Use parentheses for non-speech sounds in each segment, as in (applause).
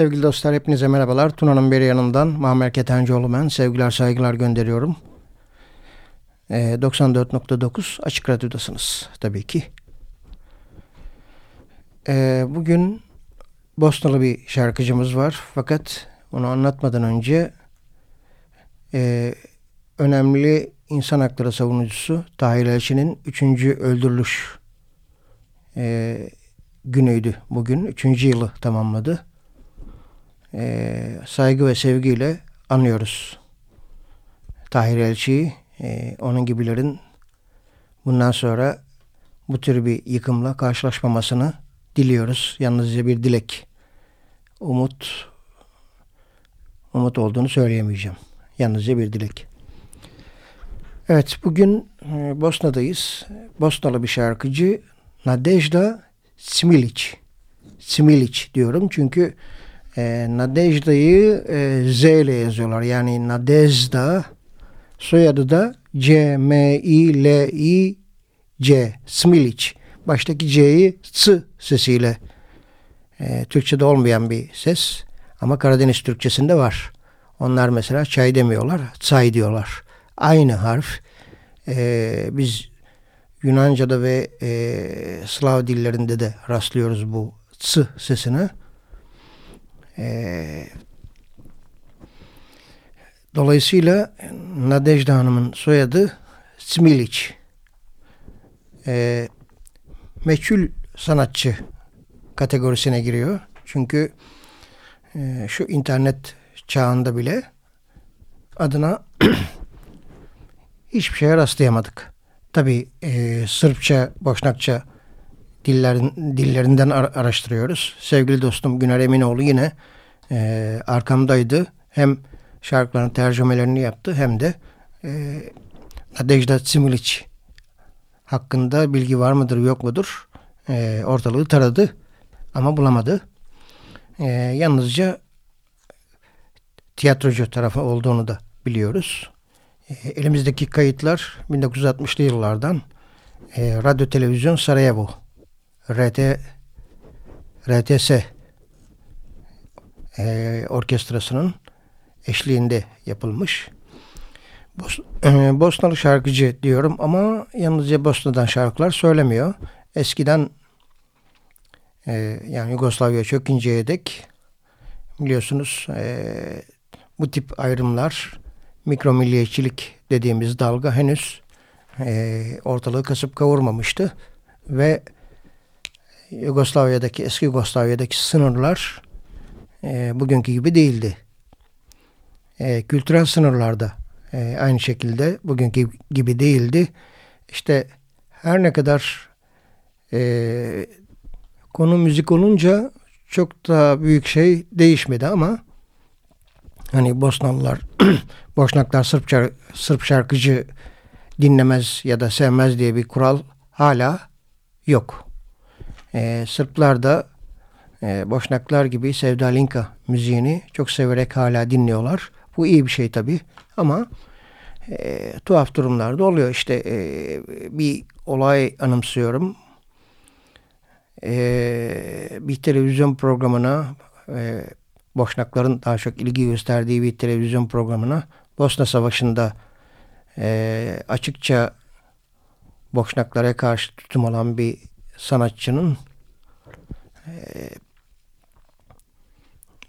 Sevgili dostlar hepinize merhabalar. Tuna'nın beri yanından Mahmer Ketencoğlu ben. Sevgiler saygılar gönderiyorum. E, ee, 94.9 Açık Radyo'dasınız tabii ki. E, bugün Bosnalı bir şarkıcımız var. Fakat onu anlatmadan önce e, önemli insan hakları savunucusu Tahir Elçi'nin 3. öldürülüş e, günüydü bugün. 3. yılı tamamladı e, saygı ve sevgiyle anlıyoruz. Tahir Elçi'yi, e, onun gibilerin bundan sonra bu tür bir yıkımla karşılaşmamasını diliyoruz. Yalnızca bir dilek, umut, umut olduğunu söyleyemeyeceğim. Yalnızca bir dilek. Evet, bugün e, Bosna'dayız. Bosnalı bir şarkıcı Nadejda Smilic Smilic diyorum çünkü e, Nadejda'yı e, Z ile yazıyorlar. Yani Nadezda soyadı da C M I L I C Smilic. Baştaki C'yi S sesiyle e, Türkçe'de olmayan bir ses ama Karadeniz Türkçesinde var. Onlar mesela çay demiyorlar, çay diyorlar. Aynı harf. E, biz Yunanca'da ve e, Slav dillerinde de rastlıyoruz bu ts sesine. E, dolayısıyla Nadejda Hanım'ın soyadı Smilic. E, meçhul sanatçı kategorisine giriyor. Çünkü e, şu internet çağında bile adına (clears throat) hiçbir şeye rastlayamadık. Tabi e, Sırpça, Boşnakça dillerin, dillerinden ar araştırıyoruz. Sevgili dostum Güner Eminoğlu yine e, arkamdaydı. Hem şarkıların tercümelerini yaptı hem de e, Nadejda Cimilic hakkında bilgi var mıdır yok mudur e, ortalığı taradı ama bulamadı. E, yalnızca tiyatrocu tarafı olduğunu da biliyoruz. E, elimizdeki kayıtlar 1960'lı yıllardan e, Radyo Televizyon Sarajevo RT RTS e, orkestrasının eşliğinde yapılmış. Bos, e, Bosnalı şarkıcı diyorum ama yalnızca Bosna'dan şarkılar söylemiyor. Eskiden e, yani Yugoslavya çökünceye dek biliyorsunuz e, bu tip ayrımlar mikro milliyetçilik dediğimiz dalga henüz e, ortalığı kasıp kavurmamıştı ve Yugoslavya'daki eski Yugoslavya'daki sınırlar e, bugünkü gibi değildi. E, kültürel sınırlarda e, aynı şekilde bugünkü gibi değildi. İşte her ne kadar e, konu müzik olunca çok da büyük şey değişmedi ama hani Bosnalılar, (clears throat) Boşnaklar Sırp, Sırp şarkıcı dinlemez ya da sevmez diye bir kural hala yok. Ee, Sırplar da e, Boşnaklar gibi Sevdalinka müziğini çok severek hala dinliyorlar. Bu iyi bir şey tabi ama e, tuhaf durumlarda oluyor. İşte e, bir olay anımsıyorum. E, bir televizyon programına e, Boşnakların daha çok ilgi gösterdiği bir televizyon programına Bosna Savaşı'nda e, açıkça Boşnaklara karşı tutum olan bir sanatçının e,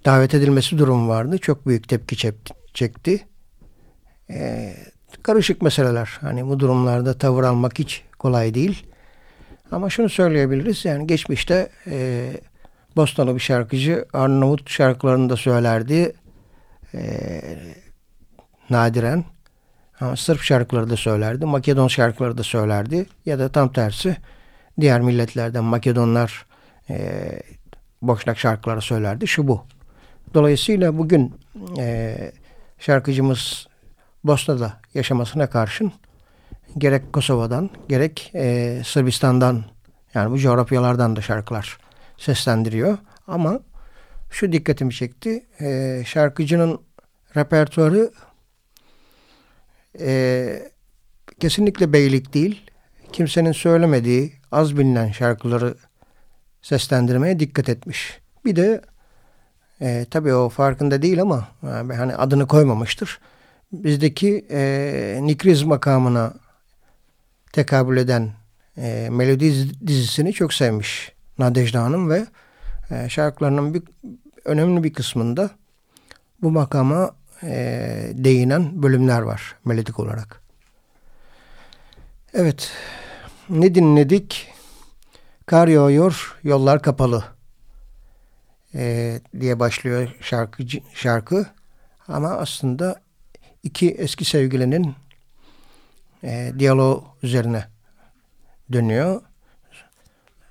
davet edilmesi durumu vardı. Çok büyük tepki çekti. E, karışık meseleler. Hani bu durumlarda tavır almak hiç kolay değil. Ama şunu söyleyebiliriz. Yani geçmişte e, Bostanlı bir şarkıcı Arnavut şarkılarını da söylerdi. E, nadiren. Ama Sırp şarkıları da söylerdi. Makedon şarkıları da söylerdi. Ya da tam tersi diğer milletlerden Makedonlar e, Boşnak şarkıları söylerdi. Şu bu. Dolayısıyla bugün e, şarkıcımız Bosna'da yaşamasına karşın gerek Kosova'dan gerek e, Sırbistan'dan yani bu coğrafyalardan da şarkılar seslendiriyor. Ama şu dikkatimi çekti. E, şarkıcının repertuarı e, kesinlikle beylik değil. Kimsenin söylemediği az bilinen şarkıları seslendirmeye dikkat etmiş. Bir de e, tabii o farkında değil ama yani hani adını koymamıştır. Bizdeki e, Nikriz makamına tekabül eden e, melodi dizisini çok sevmiş Nadejda Hanım ve e, şarkılarının bir, önemli bir kısmında bu makama e, değinen bölümler var melodik olarak. Evet, ne dinledik? Kar yağıyor, yollar kapalı e, diye başlıyor şarkıcı, şarkı. Ama aslında iki eski sevgilinin e, diyalog üzerine dönüyor.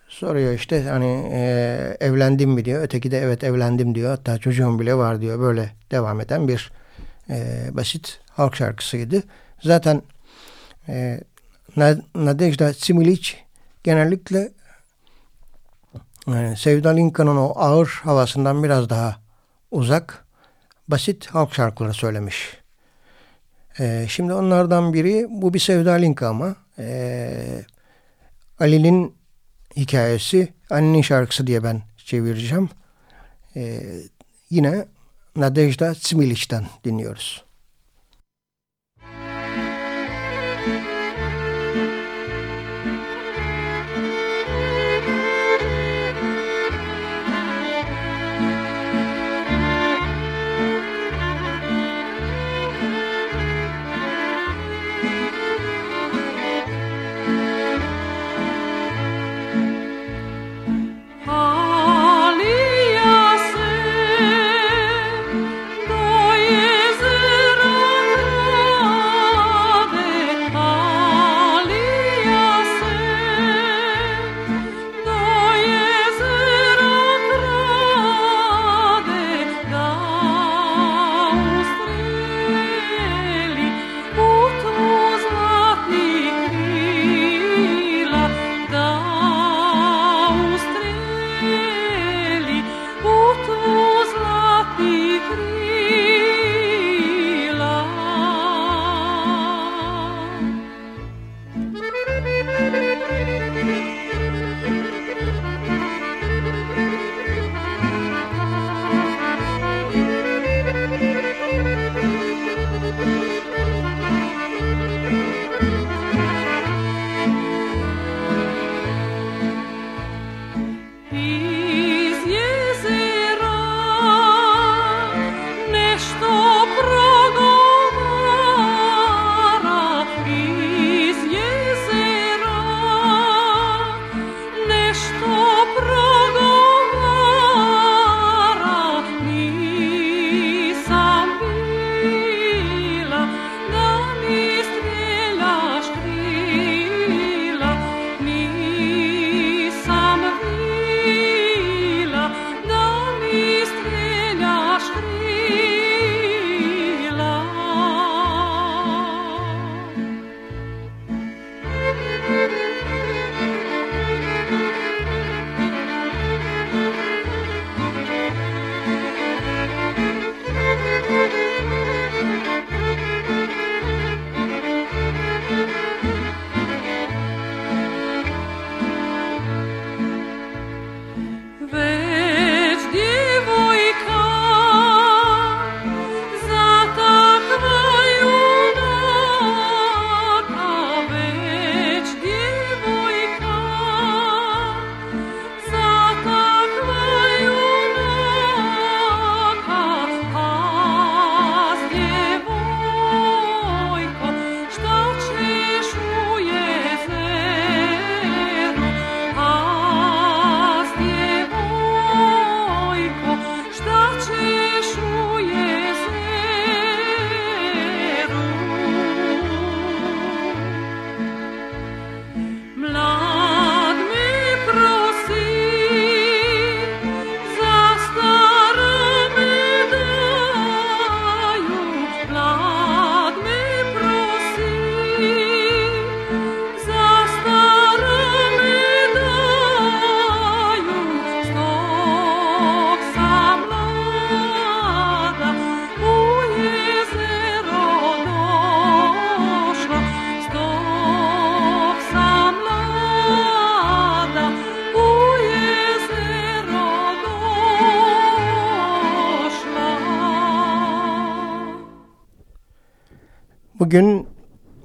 Soruyor işte hani e, evlendim mi diyor. Öteki de evet evlendim diyor. Hatta çocuğum bile var diyor. Böyle devam eden bir e, basit halk şarkısıydı. Zaten e, Nadejda Similic genellikle Yani Sevda Lincoln'un o ağır havasından biraz daha uzak, basit halk şarkıları söylemiş. Ee, şimdi onlardan biri bu bir Sevda Linka ama ee, Ali'nin hikayesi annenin şarkısı diye ben çevireceğim. Ee, yine Nadejda Smilich'ten dinliyoruz.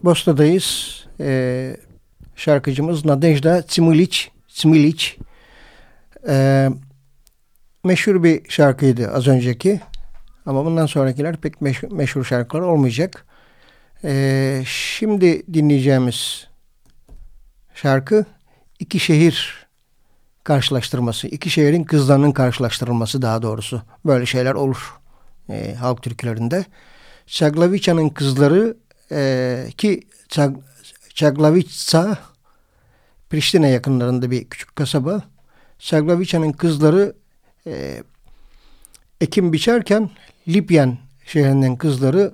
Bosna'dayız. Ee, şarkıcımız Nadejda Cimilic. Cimilic. Ee, meşhur bir şarkıydı az önceki. Ama bundan sonrakiler pek meşhur, meşhur şarkılar olmayacak. Ee, şimdi dinleyeceğimiz şarkı iki şehir karşılaştırması. iki şehrin kızlarının karşılaştırılması daha doğrusu. Böyle şeyler olur e, halk türkülerinde. Çaglaviça'nın kızları e, ki Çag, Çaglavica Priştine yakınlarında bir küçük kasaba. Çaglaviça'nın kızları e, ekim biçerken Lipyan şehrinden kızları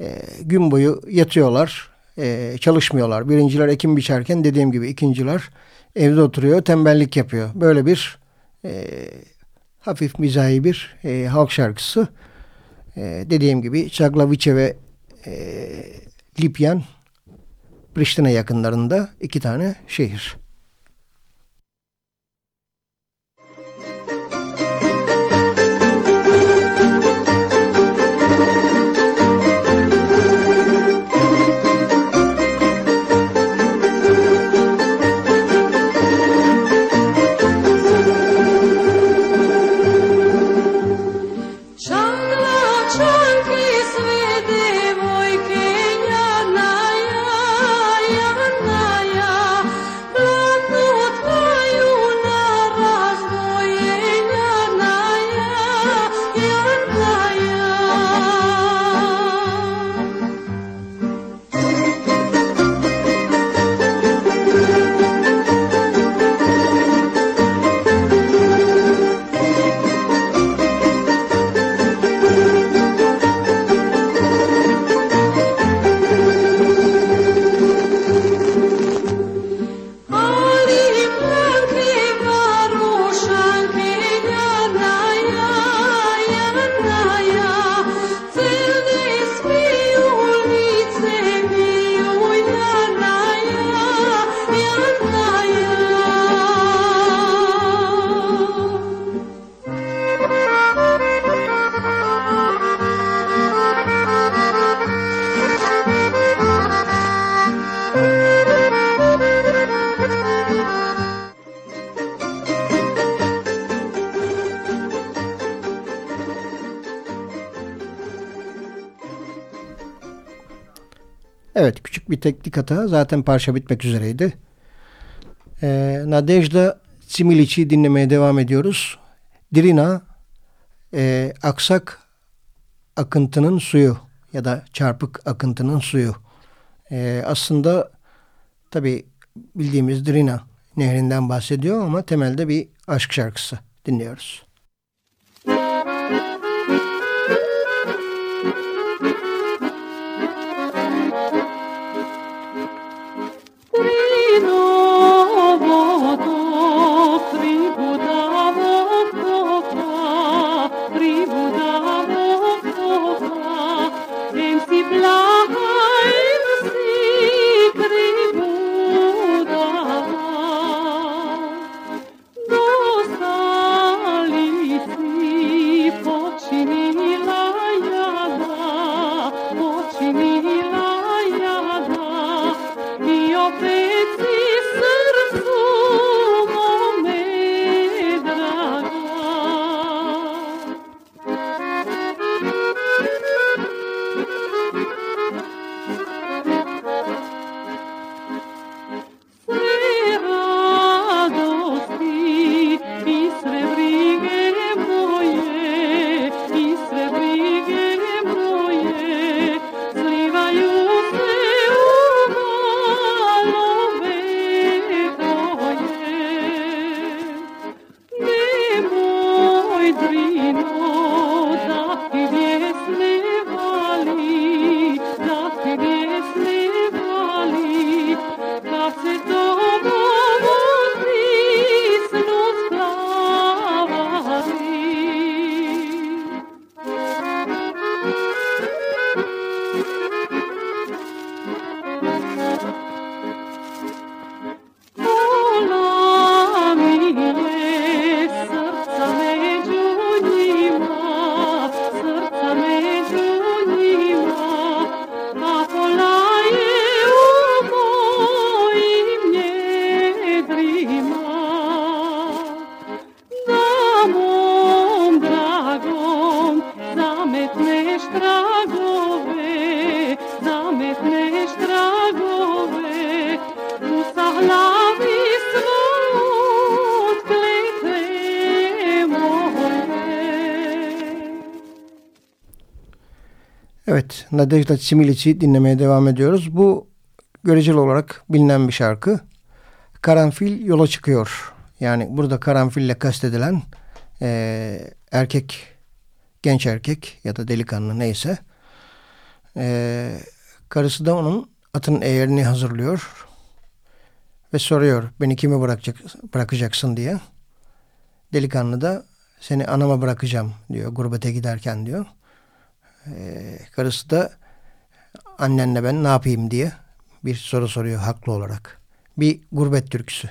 e, gün boyu yatıyorlar. E, çalışmıyorlar. Birinciler ekim biçerken dediğim gibi ikinciler evde oturuyor, tembellik yapıyor. Böyle bir e, hafif mizahi bir e, halk şarkısı. E, dediğim gibi Çaglaviçe ve e, Lipyan Priştine yakınlarında iki tane şehir. Teknik. Zaten parça bitmek üzereydi. Ee, Nadejda Similiç'i dinlemeye devam ediyoruz. Dirina e, aksak akıntının suyu ya da çarpık akıntının suyu. Ee, aslında tabi bildiğimiz Drina nehrinden bahsediyor ama temelde bir aşk şarkısı dinliyoruz. Nadejda Çimiliç'i dinlemeye devam ediyoruz. Bu göreceli olarak bilinen bir şarkı. Karanfil yola çıkıyor. Yani burada karanfille kastedilen e, erkek, genç erkek ya da delikanlı neyse. E, karısı da onun atın eğerini hazırlıyor ve soruyor beni kimi bırakacak, bırakacaksın diye. Delikanlı da seni anama bırakacağım diyor gurbete giderken diyor. Ee, karısı da annenle ben ne yapayım diye bir soru soruyor haklı olarak. Bir gurbet türküsü.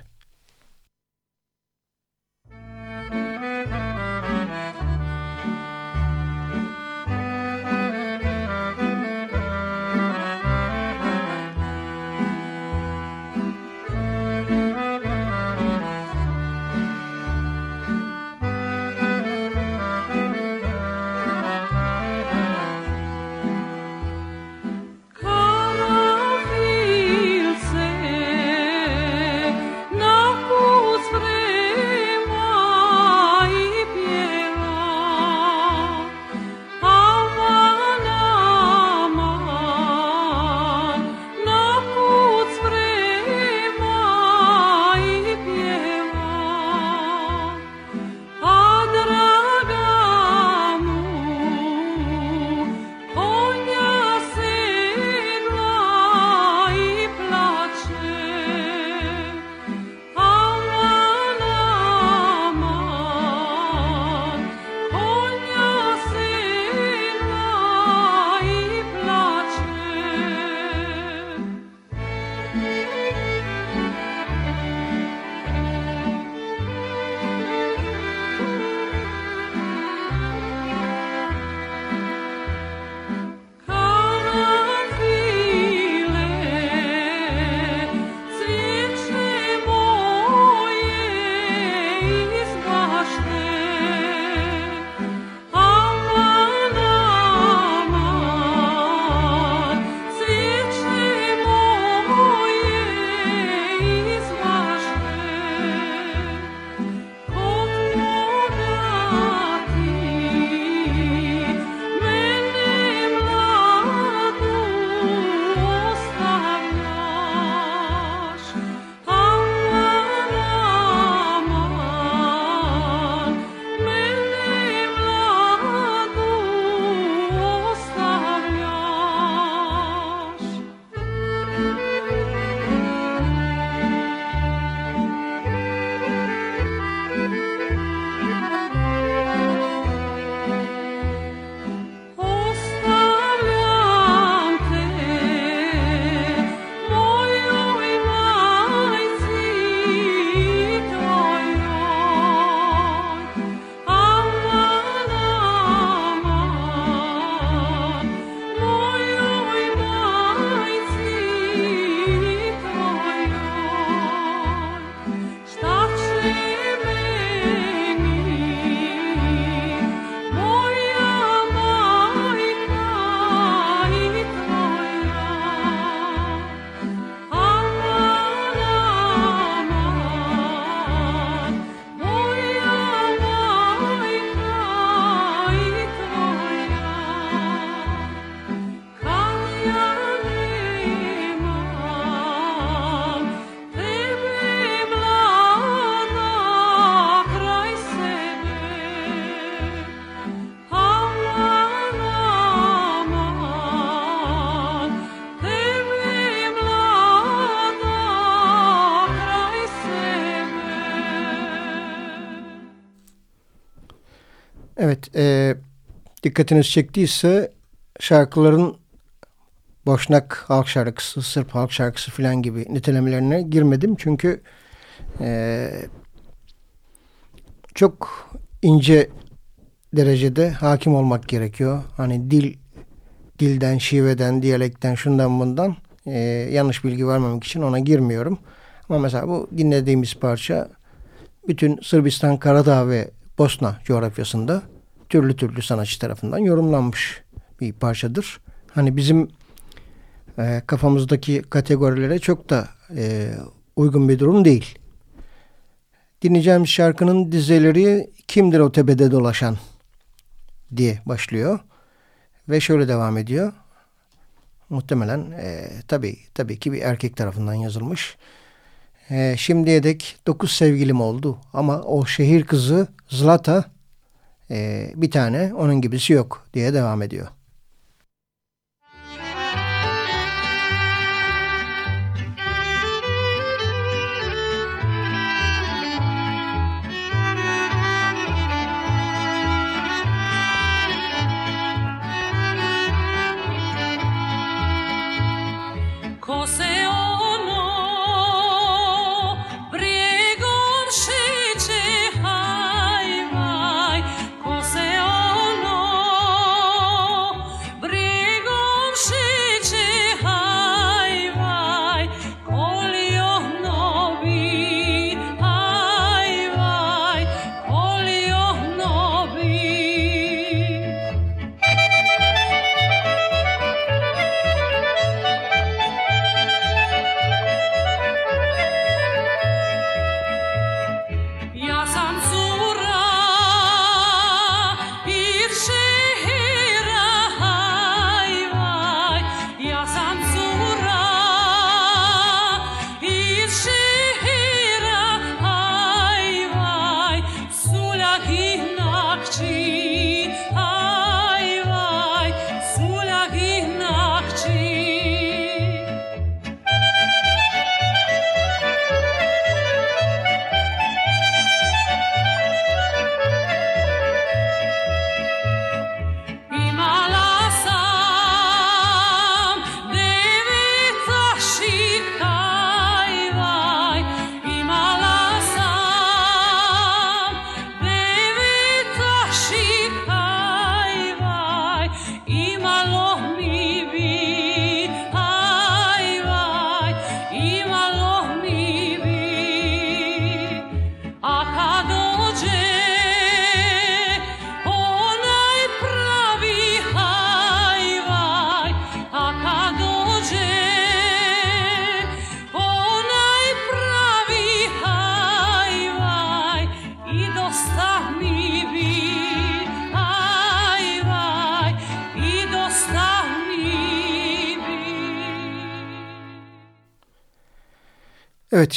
Dikkatiniz çektiyse şarkıların Boşnak halk şarkısı, Sırp halk şarkısı filan gibi nitelemelerine girmedim. Çünkü e, çok ince derecede hakim olmak gerekiyor. Hani dil, dilden, şiveden, diyalekten, şundan bundan e, yanlış bilgi vermemek için ona girmiyorum. Ama mesela bu dinlediğimiz parça bütün Sırbistan, Karadağ ve Bosna coğrafyasında türlü türlü sanatçı tarafından yorumlanmış bir parçadır. Hani bizim e, kafamızdaki kategorilere çok da e, uygun bir durum değil. Dinleyeceğimiz şarkının dizeleri kimdir o tepede dolaşan diye başlıyor ve şöyle devam ediyor. Muhtemelen e, tabii tabii ki bir erkek tarafından yazılmış. E, şimdiye dek dokuz sevgilim oldu ama o şehir kızı Zlata e, bir tane onun gibisi yok diye devam ediyor.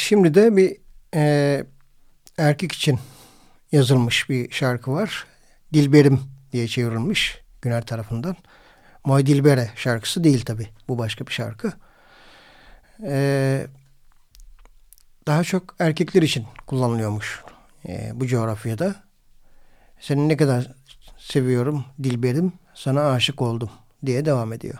Şimdi de bir e, erkek için yazılmış bir şarkı var. Dilberim diye çevrilmiş Güner tarafından. Moy Dilbere şarkısı değil tabi. Bu başka bir şarkı. Ee, daha çok erkekler için kullanılıyormuş e, bu coğrafyada. Seni ne kadar seviyorum Dilberim, sana aşık oldum diye devam ediyor.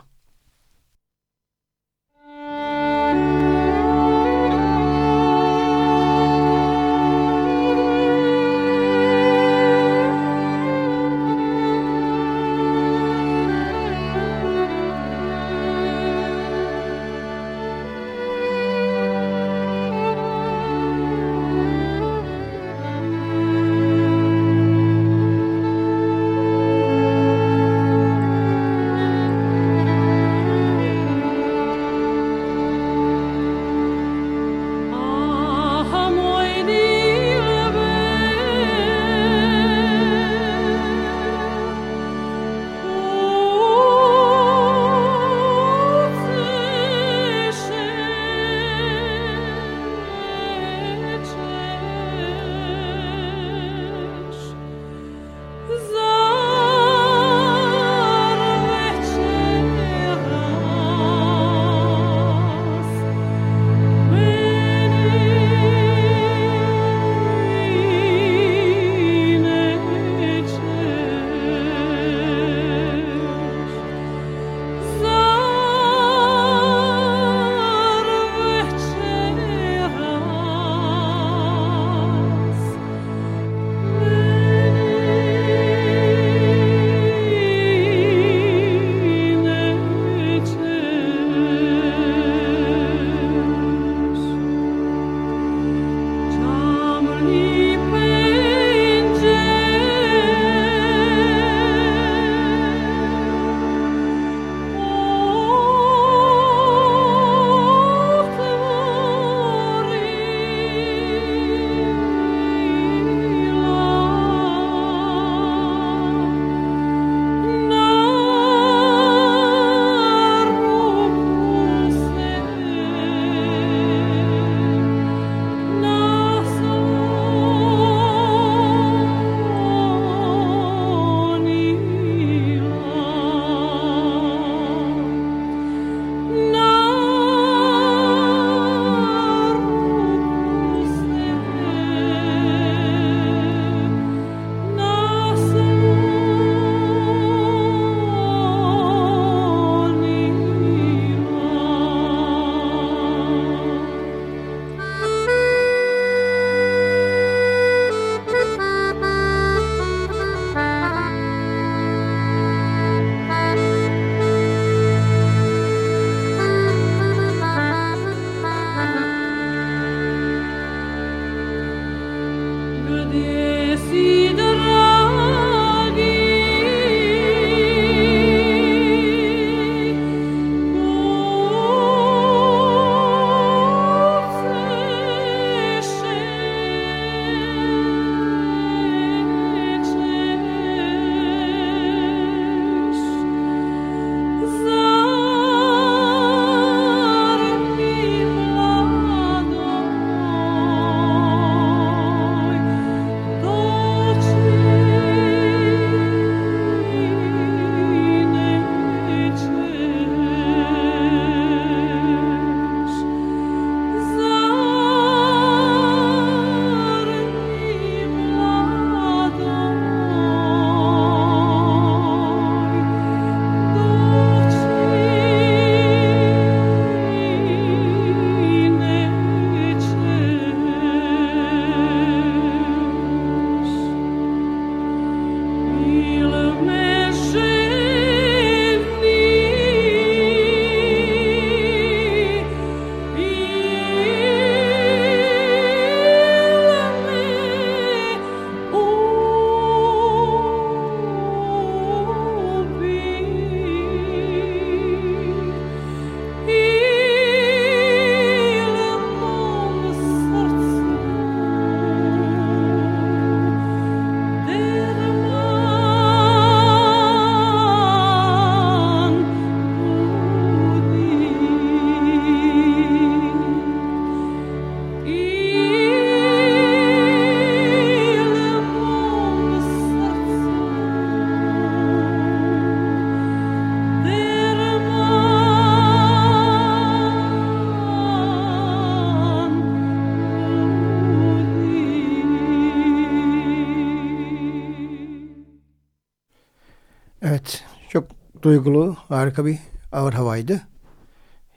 Duygulu, harika bir ağır havaydı.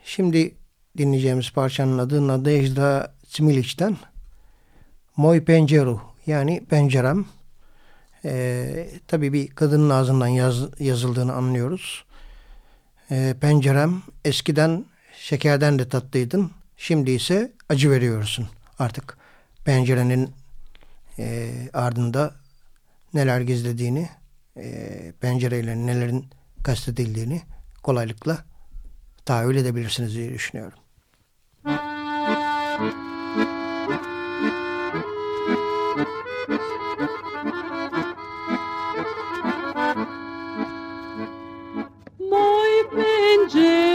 Şimdi dinleyeceğimiz parçanın adı Nadejda Smilich'ten Moy Penceru yani pencerem. Ee, tabii bir kadının ağzından yaz, yazıldığını anlıyoruz. Ee, pencerem eskiden şekerden de tatlıydın. Şimdi ise acı veriyorsun. Artık pencerenin e, ardında neler gizlediğini, e, pencereyle nelerin kastedildiğini kolaylıkla tahayyül edebilirsiniz diye düşünüyorum. Evet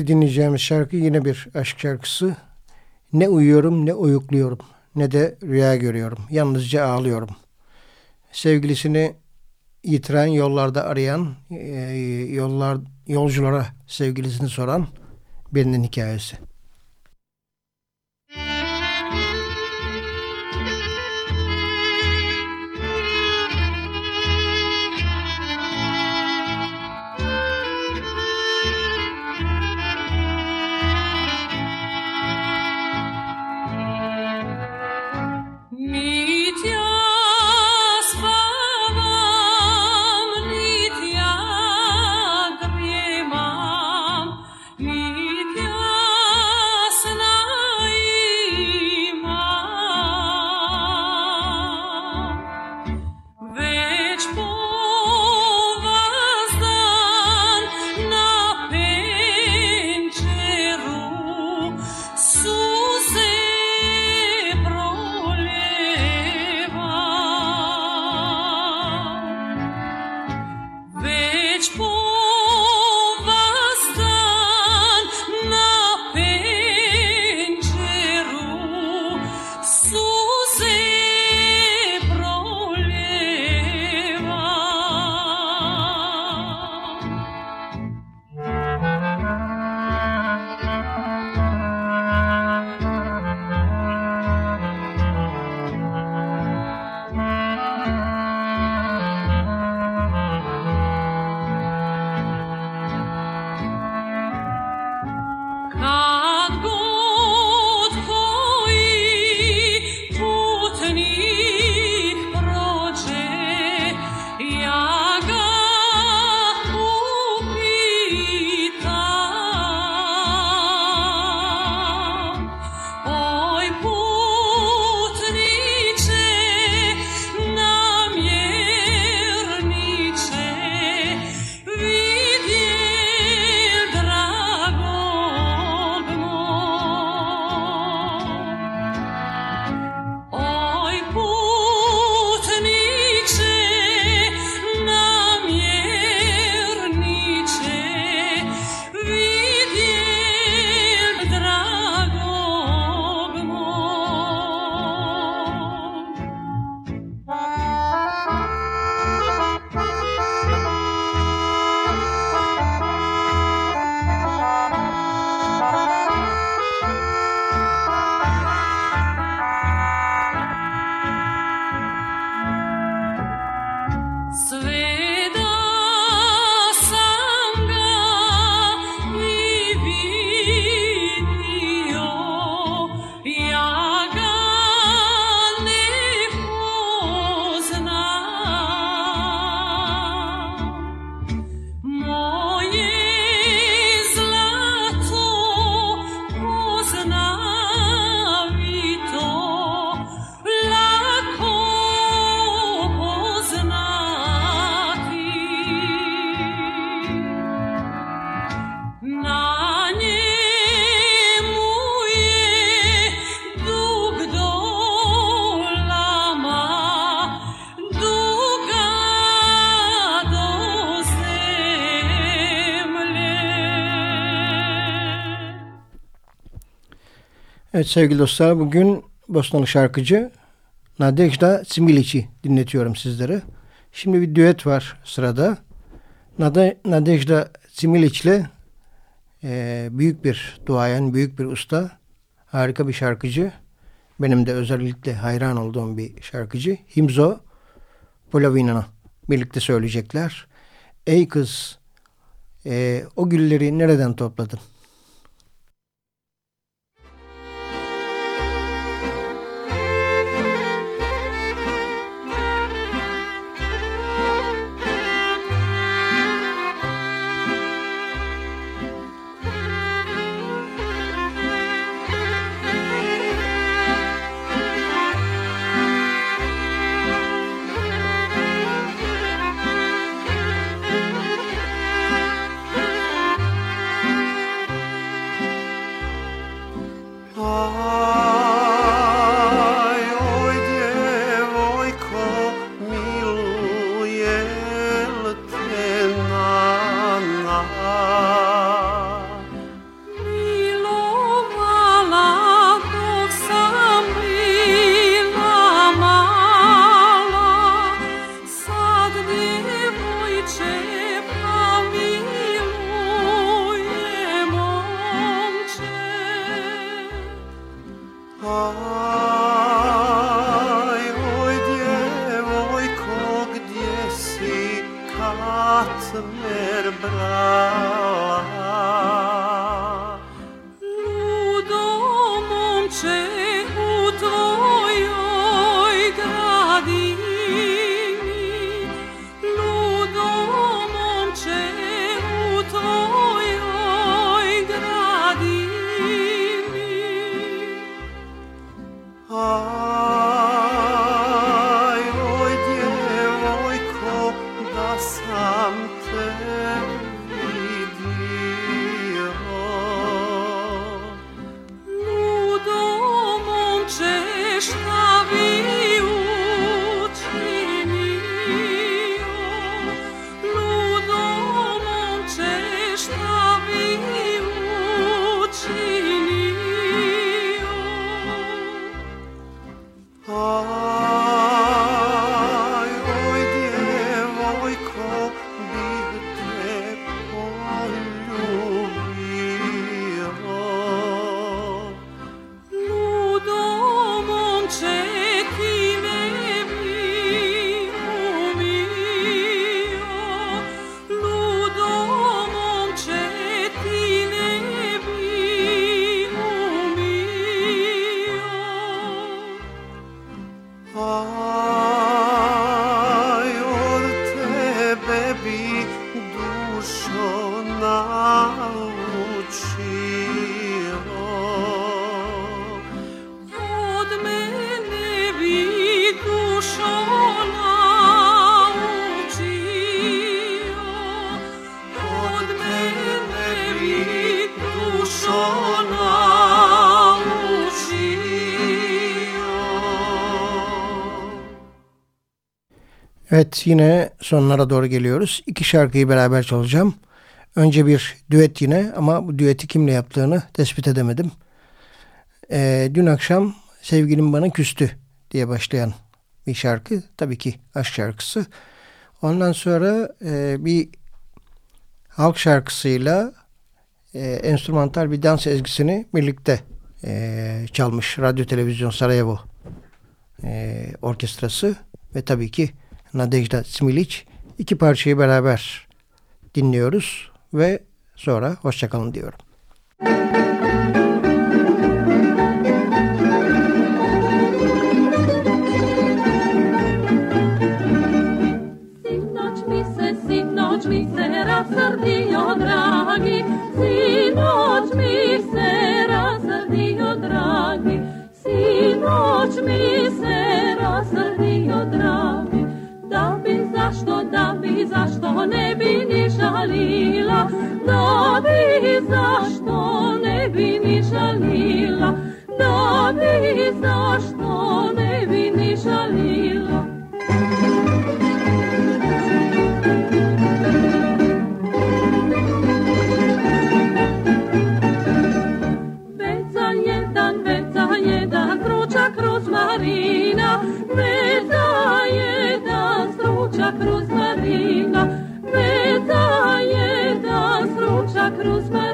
şimdi dinleyeceğimiz şarkı yine bir aşk şarkısı. Ne uyuyorum ne uyukluyorum ne de rüya görüyorum. Yalnızca ağlıyorum. Sevgilisini yitiren yollarda arayan e, yollar yolculara sevgilisini soran birinin hikayesi. Evet sevgili dostlar bugün Bosnalı şarkıcı Nadejda Similiç'i dinletiyorum sizlere. Şimdi bir düet var sırada. Nadejda Similiç'le e, büyük bir duayen, büyük bir usta, harika bir şarkıcı. Benim de özellikle hayran olduğum bir şarkıcı. Himzo Polovina birlikte söyleyecekler. Ey kız e, o gülleri nereden topladın? Evet yine sonlara doğru geliyoruz. İki şarkıyı beraber çalacağım. Önce bir düet yine ama bu düeti kimle yaptığını tespit edemedim. Ee, dün akşam sevgilim bana küstü diye başlayan bir şarkı. Tabii ki aşk şarkısı. Ondan sonra e, bir halk şarkısıyla e, enstrümantal bir dans ezgisini birlikte e, çalmış Radyo Televizyon Sarajevo e, orkestrası ve tabii ki Nadejda Smilic iki parçayı beraber dinliyoruz ve sonra hoşçakalın diyorum. Sinoć zašto da bi, zašto ne bi ni žalila, da bi, zašto ne bi ni žalila, da bi, zašto ne bi ni žalila. Veca jedan, veca jedan, kručak rozmarina, veca kruz marina, me daje da sruča kruz marina.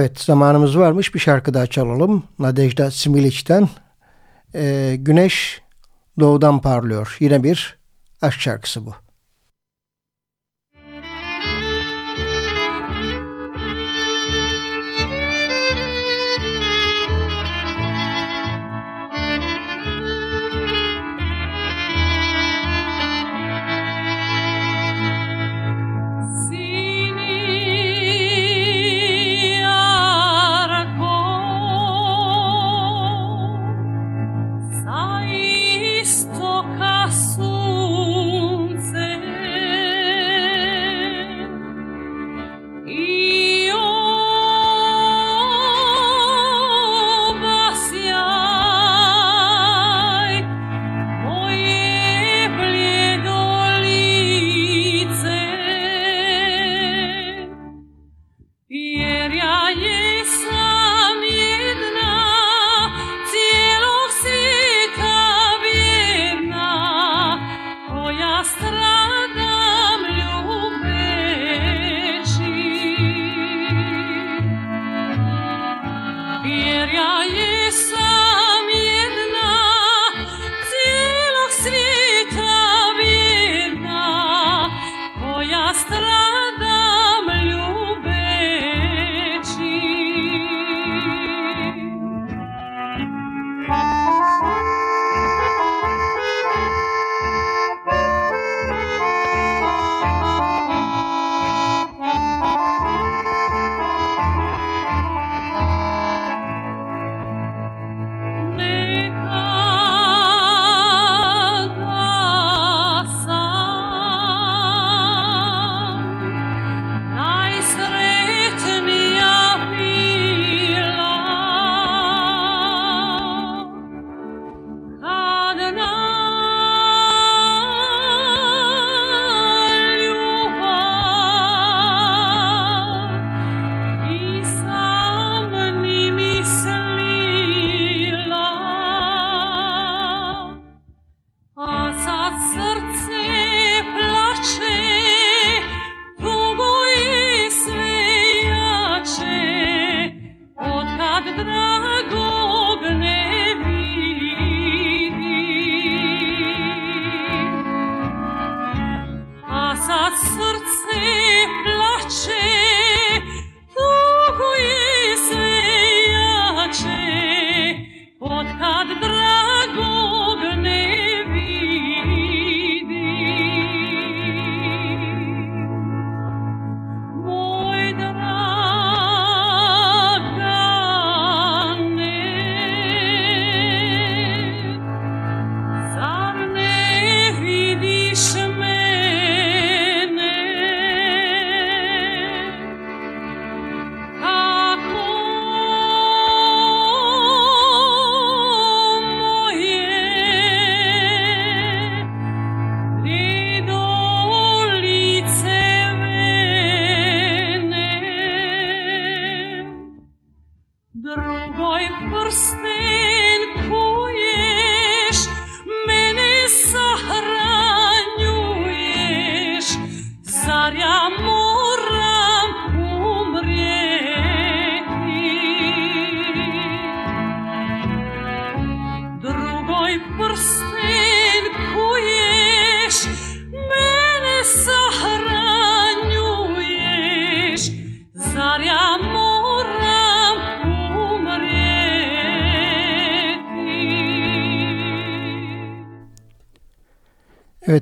Evet zamanımız varmış bir şarkı daha çalalım. Nadejda Similiç'ten ee, Güneş Doğudan Parlıyor. Yine bir aşk şarkısı bu.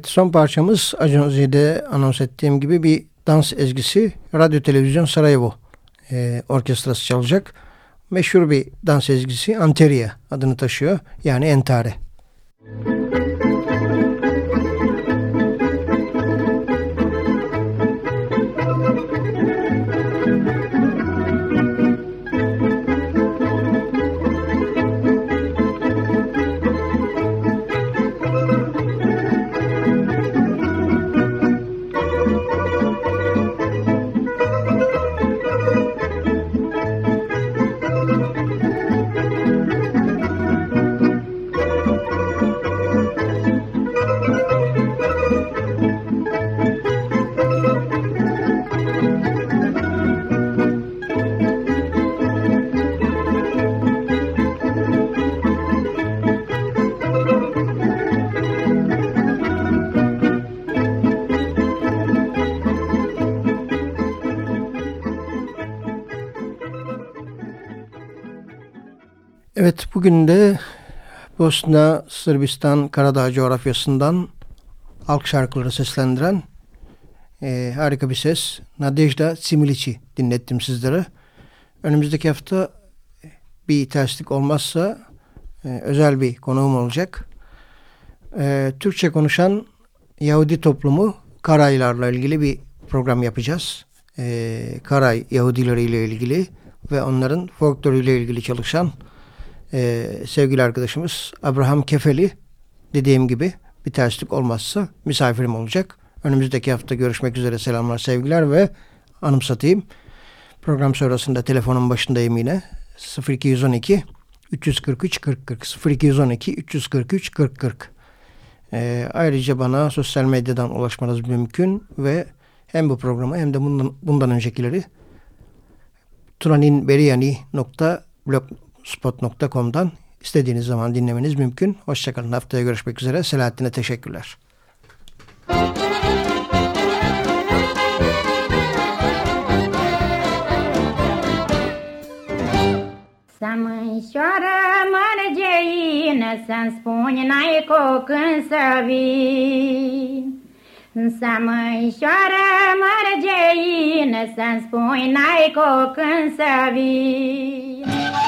Son parçamız Acun Uzi'de anons ettiğim gibi bir dans ezgisi Radyo Televizyon Sarajevo e, orkestrası çalacak. Meşhur bir dans ezgisi Anteria adını taşıyor yani entare. Bugün de Bosna, Sırbistan, Karadağ coğrafyasından halk şarkıları seslendiren e, harika bir ses. Nadejda Similici dinlettim sizlere. Önümüzdeki hafta bir terslik olmazsa e, özel bir konuğum olacak. E, Türkçe konuşan Yahudi toplumu Karaylarla ilgili bir program yapacağız. E, Karay Yahudileri ile ilgili ve onların folkloruyla ilgili çalışan e, sevgili arkadaşımız Abraham Kefeli dediğim gibi bir terslik olmazsa misafirim olacak. Önümüzdeki hafta görüşmek üzere selamlar sevgiler ve anımsatayım. Program sonrasında telefonun başındayım yine 0212 343 40 40 0212 343 40 40 ee, ayrıca bana sosyal medyadan ulaşmanız mümkün ve hem bu programı hem de bundan, bundan öncekileri turaninberiyani.blog spot.com'dan istediğiniz zaman dinlemeniz mümkün. Hoşçakalın. Haftaya görüşmek üzere. Selahattin'e teşekkürler. Să mânșoară mărgeină, Să-mi spuni n-ai cu când să vii. Să mânșoară mărgeină, Să-mi spuni n-ai când să vii.